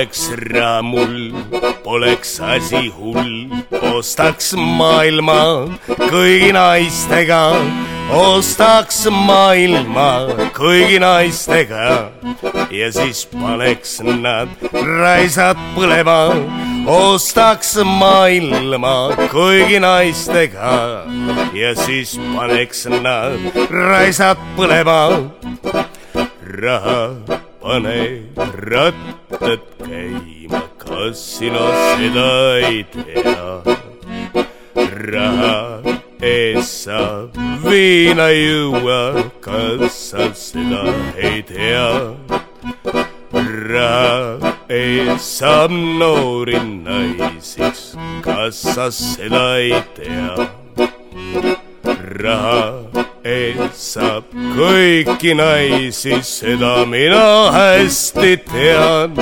oleks raha mul, poleks asi hull, ostaks maailma kõigi naistega, ostaks maailma kõigi naistega. Ja siis paneks nad raisad põlema, ostaks maailma kõigi naistega. Ja siis paneks nad raisad põlema. Raha pane rattad käima, kas sina seda ei tea? raha eest saab viina juua, kas sa seda ei tea? raha eest saab noori naisiks, kas sa seda ei tea? raha eest saab kõiki naisi, seda mina hästi tean.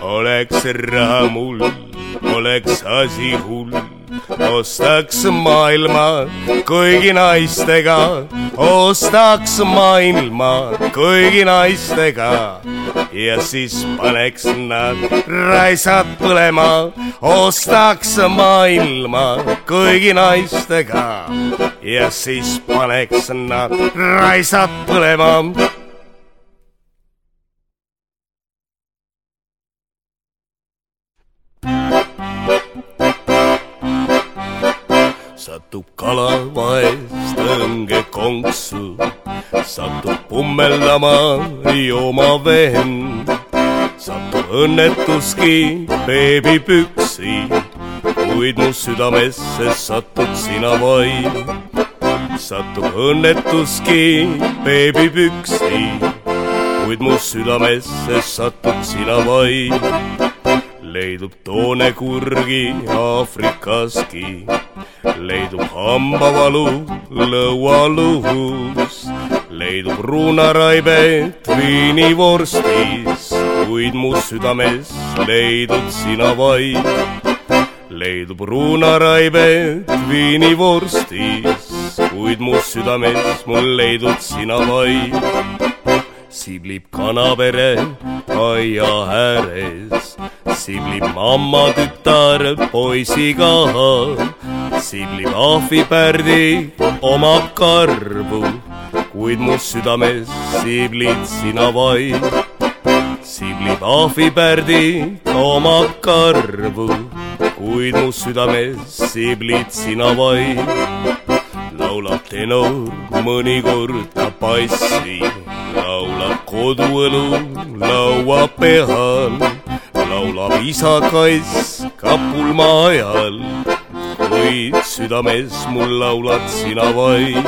oleks raha mul, oleks asi hull, ostaks maailma kõigi naistega, ostaks maailma kõigi naistega. Ja siis paneks nad raisad põlema, ostaks maailma kõigi naistega. Ja siis paneks nad raisad põlema. Satub kala vaest õngekonksu, satub pummeldama jooma vend, satub õnnetuski beebipüksi, kuid mu südamesse satud sina vaid satub õnnetuski beebipüksi, kuid mu südamesse satud sina vaid. leidub toonekurgi Aafrikaski, leidub hambavalu lõualuhus, leidub ruunaraibet viinivorstis, kuid mu südames leidud sina vaid. leidub ruunaraibet viinivorstis kuid mu südames mul leidud sina vaid. siblib kanapere aia ääres, siblib mamma tütar poisiga, siblib ahvipärdi oma karvu, kuid mu südames siblid sina vaid. siblib ahvipärdi oma karvu, kuid mu südames siblid sina vaid laulab tenor mõnikord ka bassi, laulab koduõlu laua peal, laulab isa kass ka pulma ajal, kuid südames mul laulad sina vaid.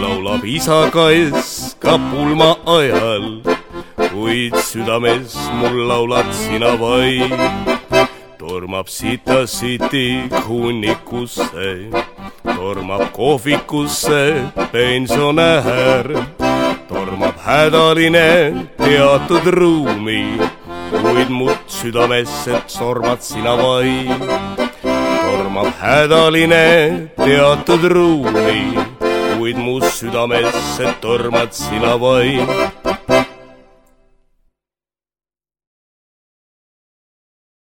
laulab isa kass ka pulma ajal, kuid südames mul laulad sina vaid. tormab sita-siti hunnikusse tormab kohvikusse pensionär, tormab hädaline teatud ruumi, kuid mut südamesse tormad sina vaid. Tormab hädaline teatud ruumi, kuid mu südamesse tormad sina vaid